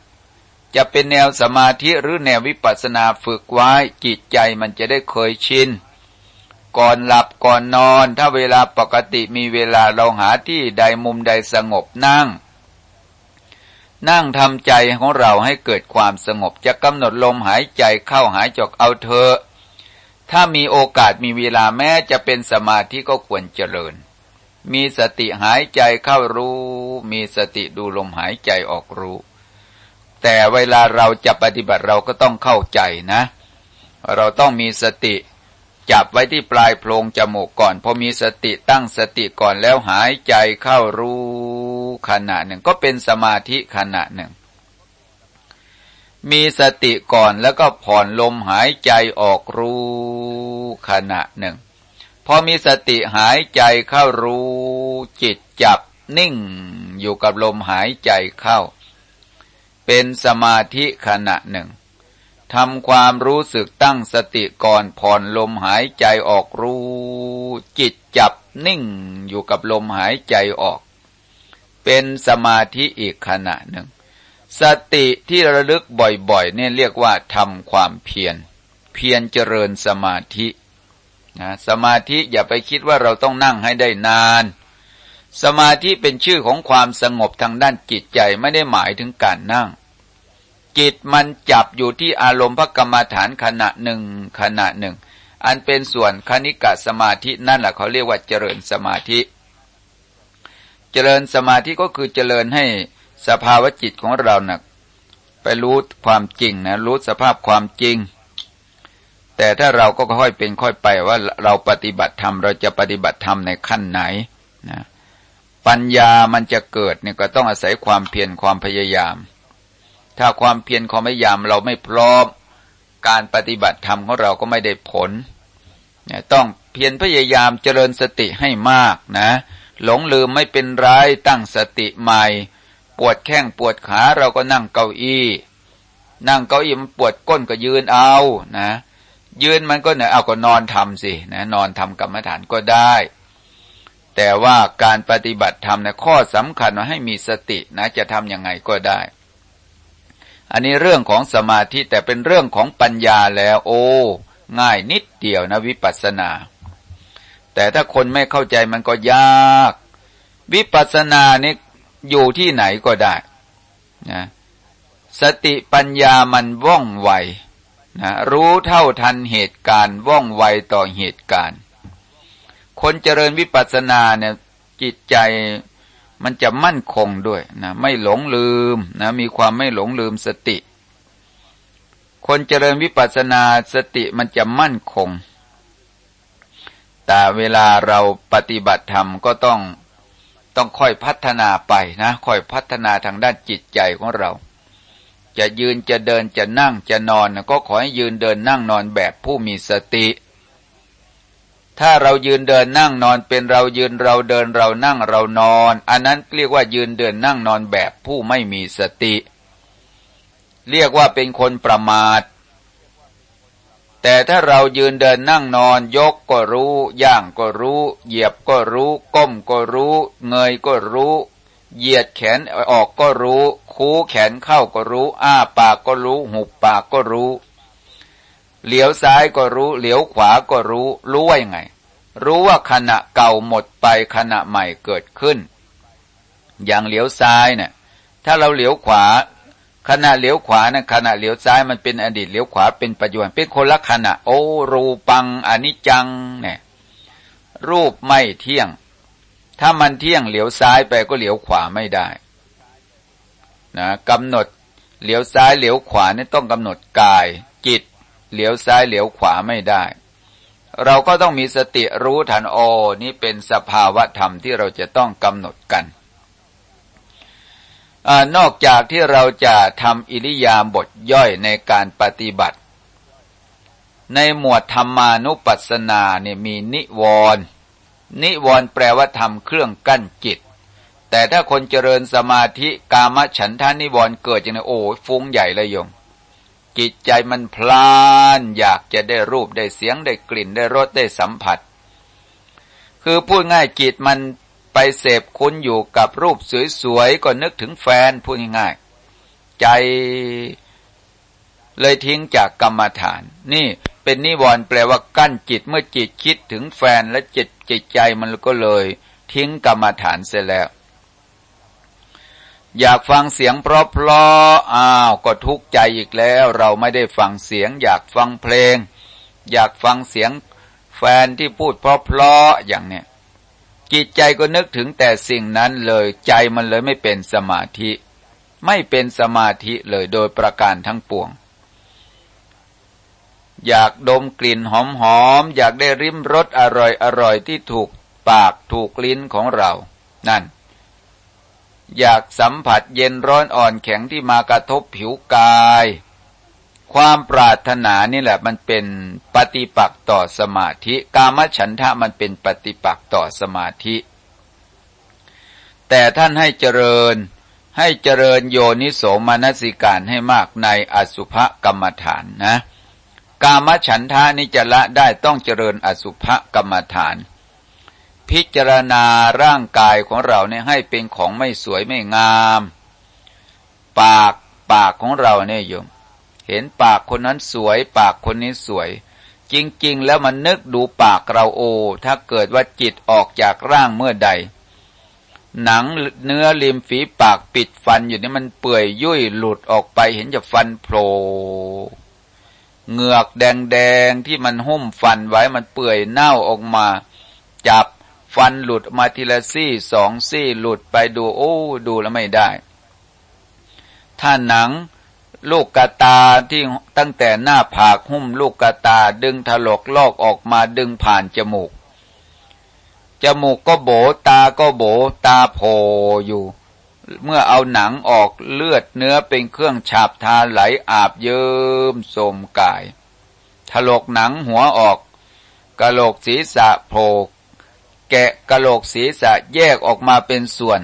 จะเป็นแนวสมาธิหรือแนววิปัสสนาฝึกไว้จิตใจมันจะได้เคยชิน ก่อนหลับก่อนนอน ถ้าเวลาปกติมีเวลาเราหาที่ใดมุมใดสงบนั่ง นั่งทำใจของเราให้เกิดความสงบจะกำหนดลมหายใจเข้าหายจอกเอาเธอ ถ้ามีโอกาสมีเวลาแม้จะเป็นสมาธิก็ควรเจริญ มีสติหายใจเข้ารู้ มีสติดูลมหายใจออกรู้ แต่เวลาเราจะปฏิบัติเราก็ต้องเข้าใจนะ เราต้องมีสติ จับไว้ที่ปลายโพรงจมูกก่อนพอมีสติตั้งสติก่อนแล้วหายใจเข้ารู้ขณะหนึ่ง ก็เป็นสมาธิขณะหนึ่ง มีสติก่อนแล้วก็ผ่อนลมหายใจออกรู้ขณะหนึ่ง พอมีสติหายใจเข้ารู้จิตจับนิ่งอยู่กับลมหายใจเข้า เป็นสมาธิขณะหนึ่งทำความรู้สึกตั้งสติก่อนผ่อนลมหายใจออกรู้ จิตจับนิ่งอยู่กับลมหายใจออก เป็นสมาธิอีกขณะหนึ่ง สติที่ระลึกบ่อยๆเนี่ยเรียกว่าทำความเพียรเพียรเจริญสมาธินะสมาธิอย่าไปคิดว่าเราต้องนั่งให้ได้นาน สมาธิเป็นชื่อของความสงบทางด้านจิตใจไม่ได้หมายถึงการนั่ง จิตมันจับอยู่ที่อารมณ์พระกรรมฐานขณะหนึ่งขณะหนึ่ง อันเป็นส่วนคณิกะสมาธินั่นแหละเขาเรียกว่าเจริญสมาธิ เจริญสมาธิก็คือเจริญให้สภาวะจิตของเรานะ่ะไปรู้ความจริงนะรู้สภาพความจริง แต่ถ้าเราก็ค่อยเป็นค่อยไปว่าเราปฏิบัติธรรมเราจะปฏิบัติธรรมในขั้นไหนนะ ปัญญามันจะเกิดเนี่ยก็ต้องอาศัยความเพียรความพยายาม ถ้าความเพียรความพยายามเราไม่พร้อมการปฏิบัติธรรมของเราก็ไม่ได้ผล ต้องเพียรพยายามเจริญสติให้มากนะ หลงลืมไม่เป็นไรตั้งสติใหม่ ปวดแข้งปวดขาเราก็นั่งเก้าอี้ นั่งเก้าอี้มันปวดก้นก็ยืนเอานะ ยืนมันก็เนี่ยเอาก็นอนทำสินะนอนทำกรรมฐานก็ได้ แต่ว่าการปฏิบัติธรรมนะข้อสำคัญว่าให้มีสตินะจะทำยังไงก็ได้ อันนี้เรื่องของสมาธิแต่เป็นเรื่องของปัญญาแล้ว โอ้ ง่ายนิดเดียวนะวิปัสสนา แต่ถ้าคนไม่เข้าใจมันก็ยาก วิปัสสนานี่อยู่ที่ไหนก็ได้นะสติปัญญามันว่องไวนะรู้เท่าทันเหตุการณ์ว่องไวต่อเหตุการณ์ คนเจริญวิปัสสนาเนี่ยจิตใจมันจะมั่นคงด้วยนะไม่หลงลืมนะมีความไม่หลงลืมสติ คนเจริญวิปัสสนาสติมันจะมั่นคง แต่เวลาเราปฏิบัติธรรมก็ต้องต้องค่อยพัฒนาไปนะค่อยพัฒนาทางด้านจิตใจของเรา จะยืนจะเดินจะนั่งจะนอนก็ขอให้ยืนเดินนั่งนอนแบบผู้มีสติ ถ้าเรายืนเดินนั่งนอนเป็นเรายืนเราเดินเรานั่งเรานอน อันนั้นเรียกว่ายืนเดินนั่งนอนแบบผู้ไม่มีสติ เรียกว่าเป็นคนประมาท แต่ถ้าเรายืนเดินนั่งนอนยกก็รู้ ย่างก็รู้ เหยียบก็รู้ ก้มก็รู้ เงยก็รู้ เหยียดแขนออกก็รู้ คูแขนเข้าก็รู้ อ้าปากก็รู้ หุบปากก็รู้ เหลียวซ้ายก็รู้ เหลียวขวาก็รู้ รู้ว่ายังไง รู้ว่าขณะเก่าหมดไปขณะใหม่เกิดขึ้น อย่างเหลียวซ้ายเนี่ยถ้าเราเหลียวขวา ขณะเหลียวขวานะขณะเหลียวซ้ายมันเป็นอดีตเหลียวขวาเป็นปัจจุบันเป็นคนละขณะ โอ้รูปังอนิจจังเนี่ยรูปไม่เที่ยง ถ้ามันเที่ยงเหลียวซ้ายไปก็เหลียวขวาไม่ได้นะกำหนดเหลียวซ้ายเหลียวขวานี่ต้องกำหนดกาย จิต เหลียวซ้ายเหลียวขวาไม่ได้ เราก็ต้องมีสติรู้ทันโอนี่เป็นสภาวะธรรมที่เราจะต้องกำหนดกันอนอกจากที่เราจะทำอิริยาบถย่อยในการปฏิบัติ ในหมวดธรรมานุปัสสนาเนี่ยมีนิวรณ์นิวรณ์แปลว่าทำเครื่องกั้นจิต แต่ถ้าคนเจริญสมาธิกามฉันทานิวรณ์เกิดอย่างนี้โอ้ฟุ้งใหญ่เลยยม จิตใจมันพลานอยากจะได้รูปได้เสียงได้กลิ่นได้รสได้สัมผัส คือพูดง่ายจิตมันไปเสพคุณอยู่กับรูปสวยๆก็นึกถึงแฟนพูดง่ายๆใจเลยทิ้งจากกรรมฐาน นี่เป็นนิวรณ์แปลว่ากั้นจิตเมื่อจิตคิดถึงแฟนและจิตจิตใจมันก็เลย ทิ้งกรรมฐานเสียแล้ว อยากฟังเสียงเพราะเพราะอ้าวก็ทุกข์ใจอีกแล้ว เราไม่ได้ฟังเสียง อยากฟังเพลง อยากฟังเสียงแฟนที่พูดเพราะเพราะอย่างเนี้ยจิตใจก็นึกถึงแต่สิ่งนั้นเลยใจมันเลยไม่เป็นสมาธิ ไม่เป็นสมาธิเลยโดยประการทั้งปวง อยากดมกลิ่นหอมๆอยากได้ริมรสอร่อยๆที่ถูกปากถูกลิ้นของเรา นั่น อยากสัมผัสเย็นร้อนอ่อนแข็งที่มากระทบผิวกาย ความปรารถนานี่แหละมันเป็นปฏิปักษ์ต่อสมาธิ กามฉันทะมันเป็นปฏิปักษ์ต่อสมาธิ แต่ท่านให้เจริญให้เจริญโยนิโสมนสิการให้มากในอสุภกรรมฐานนะ กามฉันทะนิจละได้ต้องเจริญอสุภกรรมฐาน พิจารณาร่างกายของเราเนี่ยให้เป็นของไม่สวยไม่งาม ปากปากของเราเนี่ยโยม เห็นปากคนนั้นสวย ปากคนนี้สวย จริง ๆ แล้วมันนึกดูปากเราโอ ถ้าเกิดว่าจิตออกจากร่างเมื่อใด หนังเนื้อริมฝีปากปิดฟันอยู่นี่มันเปื่อยยุ่ยหลุดออกไปเห็นจะฟันโผล่เหงือกแดงๆที่มันหุ้มฟันไว้มันเปื่อยเน่าออกมาจับ ฟันหลุดมาทีละซี่สองซี่หลุดไปดูโอ้ดูแล้วไม่ได้ ถ้าหนังลูกกระตาที่ตั้งแต่หน้าผากหุ้มลูกกระตาดึงถลกลอกออกมาดึงผ่านจมูก จมูกก็โบตาก็โบตาโผอยู่ เมื่อเอาหนังออกเลือดเนื้อเป็นเครื่องฉาบทาไหลอาบเยิ้มสมกาย ถลกหนังหัวออกกระโหลกศีรษะโผ แกะกะโหลกศีรษะแยกออกมาเป็นส่วน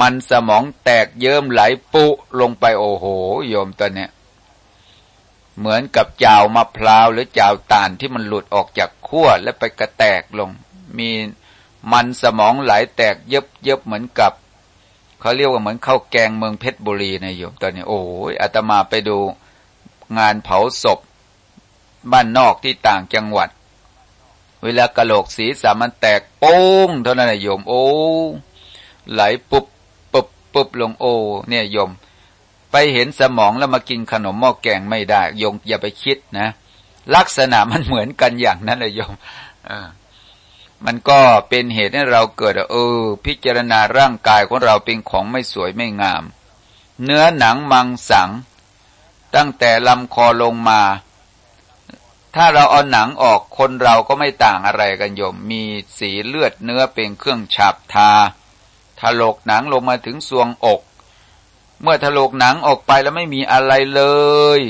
มันสมองแตกเยิ้มไหลปุลงไปโอ้โห โยมตัวเนี้ยเหมือนกับจาวมะพร้าวหรือจาวตาลที่มันหลุดออกจากขั้วและไปกระแตกลง มีมันสมองไหลแตกเย็บเย็บเหมือนกับเขาเรียกว่าเหมือนข้าวแกงเมืองเพชรบุรีนะโยมตอนนี้ โอ้ยอาตมาไปดูงานเผาศพ บ้านนอกที่ต่างจังหวัด เวลากระโหลกศีรษะมันแตกโป้งเท่านั้นโยม โอ้ไหลปุบปุบปุบลงโอ้เนี่ยโยม ไปเห็นสมองแล้วมากินขนมหม้อแกงไม่ได้โยมอย่าไปคิดนะ ลักษณะมันเหมือนกันอย่างนั้นเลยโยมมันก็เป็นเหตุให้เราเกิด เออ พิจารณาร่างกายของเราเป็นของไม่สวยไม่งาม เนื้อหนังมังสัง ตั้งแต่ลำคอลงมา ถ้าเราเอาหนังออกคนเราก็ไม่ต่างอะไรกันโยม มีสีเลือดเนื้อเป็นเครื่องฉาบทาถลกหนังลงมาถึงสวงอก เมื่อถลกหนังออกไปแล้วไม่มีอะไรเลย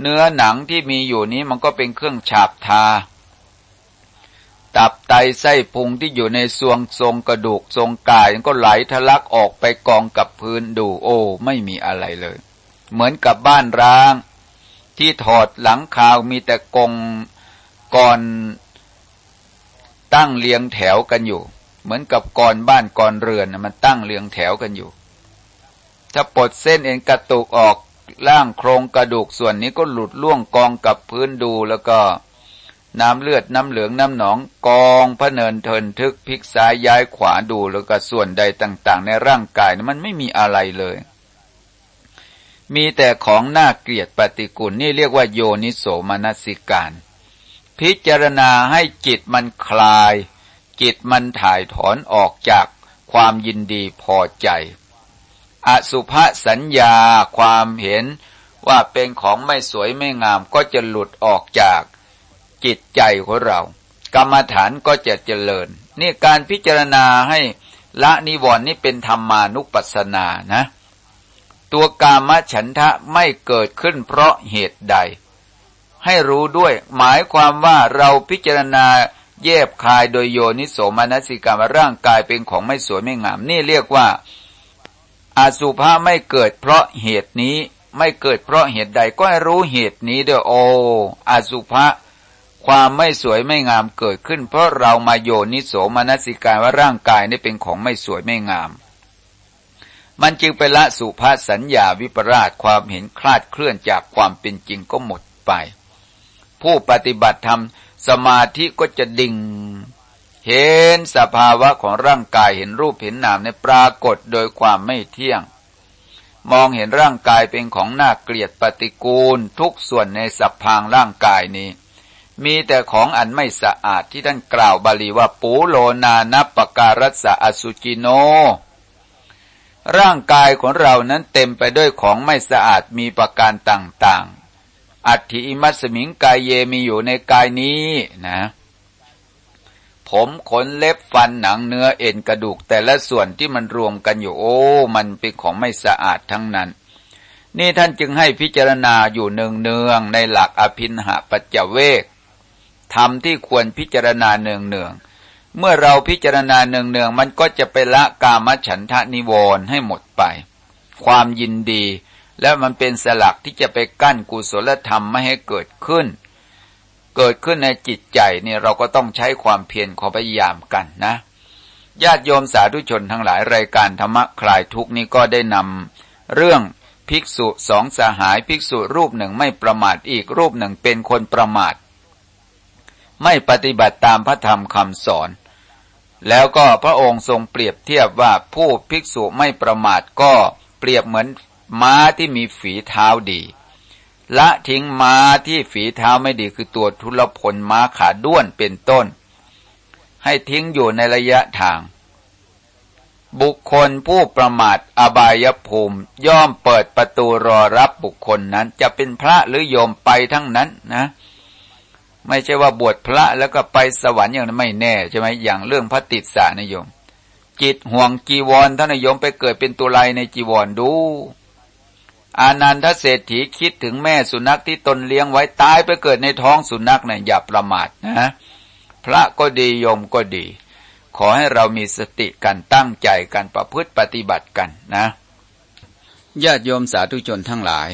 เนื้อหนังที่มีอยู่นี้มันก็เป็นเครื่องฉาบทา ตับไตไส้พุงที่อยู่ในสวงทรงกระดูกทรงกายก็ไหลทะลักออกไปกองกับพื้นดูโอ้ไม่มีอะไรเลย เหมือนกับบ้านร้าง ที่ถอดหลังคาวมีแต่กงก่อนตั้งเรียงแถวกันอยู่ เหมือนกับก่อนบ้านก่อนเรือนมันตั้งเรียงแถวกันอยู่ ถ้าปลดเส้นเอ็นกระตุกออกล่างโครงกระดูกส่วนนี้ก็หลุดล่วงกองกับพื้นดูแล้วก็น้ำเลือดน้ำเหลืองน้ำหนองกองพระเนินเทินทึกพลิกซ้ายย้ายขวาดูแล้วก็ส่วนใดต่าง ๆ ในร่างกายมันไม่มีอะไรเลย มีแต่ของน่าเกลียดปฏิกูลนี่เรียกว่าโยนิโสมนสิการ พิจารณาให้จิตมันคลาย จิตมันถ่ายถอนออกจากความยินดีพอใจ อสุภสัญญาความเห็นว่าเป็นของไม่สวยไม่งามก็จะหลุดออกจากจิตใจของเรา กรรมฐานก็จะเจริญ นี่การพิจารณาให้ละนิวรณ์นี่เป็นธรรมานุปัสสนานะ ตัวกามฉันทะไม่เกิดขึ้นเพราะเหตุใด ให้รู้ด้วย หมายความว่าเราพิจารณาแยบคายโดยโยนิโสมนสิกรรมร่างกายเป็นของไม่สวยไม่งาม นี่เรียกว่า อาสุภะไม่เกิดเพราะเหตุนี้ ไม่เกิดเพราะเหตุใดก็ให้รู้เหตุนี้ด้วยโออาสุภะความไม่สวยไม่งามเกิดขึ้น เพราะเรามาโยนิโสมนสิการว่าร่างกายนี่เป็นของไม่สวยไม่งาม มันจึงไปละสุภาสัญญาวิปราชความเห็นคลาดเคลื่อนจากความเป็นจริงก็หมดไป ผู้ปฏิบัติธรรมสมาธิก็จะดิ่ง เห็นสภาวะของร่างกายเห็นรูปเห็นนามในปรากฏโดยความไม่เที่ยง มองเห็นร่างกายเป็นของน่าเกลียดปฏิกูลทุกส่วนในสัพพางร่างกายนี้ มีแต่ของอันไม่สะอาดที่ท่านกล่าวบาลีว่าปูโลนานับปการัสสะอสุจิโน ร่างกายของเรานั้นเต็มไปด้วยของไม่สะอาดมีประการต่างๆ อัติอิมัสมิงกายเยมีอยู่ในกายนี้นะ ผมขนเล็บฟันหนังเนื้อเอ็นกระดูกแต่ละส่วนที่มันรวมกันอยู่โอ้ มันเป็นของไม่สะอาดทั้งนั้น นี่ท่านจึงให้พิจารณาอยู่เนืองๆในหลักอภินหาปัจจเวกธรรมที่ควรพิจารณาเนืองๆ เมื่อเราพิจารณาเนืองๆมันก็จะไปละกามฉันทะนิวรณ์ให้หมดไป ความยินดี และมันเป็นสลักที่จะไปกั้นกุศลธรรมไม่ให้เกิดขึ้น เกิดขึ้นในจิตใจเนี่ยเราก็ต้องใช้ความเพียรความพยายามกันนะญาติโยมสาธุชนทั้งหลายรายการธรรมะคลายทุกนี้ก็ได้นำเรื่องภิกษุสองสหายภิกษุรูปหนึ่งไม่ประมาทอีกรูปหนึ่งเป็นคนประมาท ไม่ปฏิบัติตามพระธรรมคำสอน แล้วก็พระองค์ทรงเปรียบเทียบว่าผู้ภิกษุไม่ประมาทก็เปรียบเหมือนม้าที่มีฝีเท้าดี ละทิ้งม้าที่ฝีเท้าไม่ดีคือตัวทุลพลม้าขาด้วนเป็นต้น ให้ทิ้งอยู่ในระยะทาง บุคคลผู้ประมาทอบายภูมิ ย่อมเปิดประตูรอรับบุคคลนั้น จะเป็นพระหรือโยมไปทั้งนั้นนะ ไม่ใช่ว่าบวชพระแล้วก็ไปสวรรค์อย่างนั้นไม่แน่ใช่ไหมอย่างเรื่องพระติดสานโยม จิตห่วงจีวรท่านโยมไปเกิดเป็นตัวไรในจีวรดู อานันทเศรษฐีคิดถึงแม่สุนัขที่ตนเลี้ยงไว้ตายไปเกิดในท้องสุนัขนะ่ยอย่าประมาทนะพระก็ดีโยมก็ดี ขอให้เรามีสติกันตั้งใจกันประพฤติปฏิบัติกันนะญาติโยมสาธุชนทั้งหลาย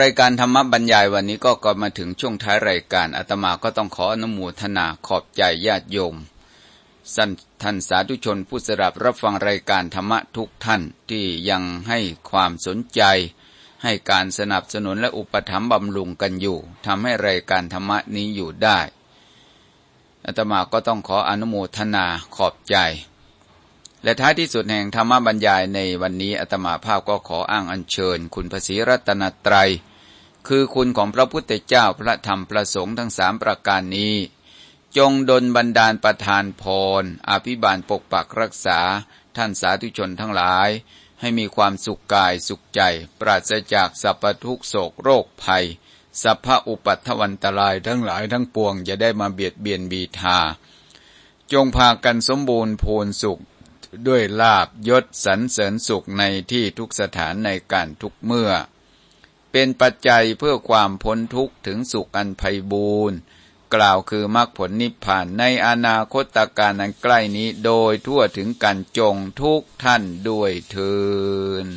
รายการธรรมบรรยายวันนี้ก็ก็มาถึงช่วงท้ายรายการอาตมาก็ต้องขออนุโมทนาขอบใจญาติโยมสันท่านสาธุชนผู้สดับรับฟังรายการธรรมะทุกท่านที่ยังให้ความสนใจ ให้การสนับสนุนและอุปถัมภ์บำรุงกันอยู่ทำให้รายการธรรมะนี้อยู่ได้อาตมาก็ต้องขออนุโมทนาขอบใจ และท้ายที่สุดแห่งธรรมบรรยายในวันนี้อาตมาภาพก็ขออ้างอัญเชิญ คุณพระศรีรัตนตรัย คือคุณของพระพุทธเจ้าพระธรรมพระสงฆ์ทั้งสามประการนี้ จงดลบันดาลประทานพร อภิบาลปกปักรักษา ท่านสาธุชนทั้งหลาย ให้มีความสุขกายสุขใจ ปราศจากสัพพทุกโศกโรคภัยสัพพอุปัตถวันตรายทั้งหลายทั้งปวงจะได้มาเบียดเบียนบีทา จงพากันสมบูรณ์พูนสุข ด้วยลาบยศสรรเสริญสุขในที่ทุกสถานในการทุกเมื่อ เป็นปัจจัยเพื่อความพ้นทุกข์ถึงสุขอันไพบูรณ์กล่าวคือมรรคผลนิพพานในอนาคตการันใกล้นี้โดยทั่วถึงกันจงทุกท่านด้วยเทิน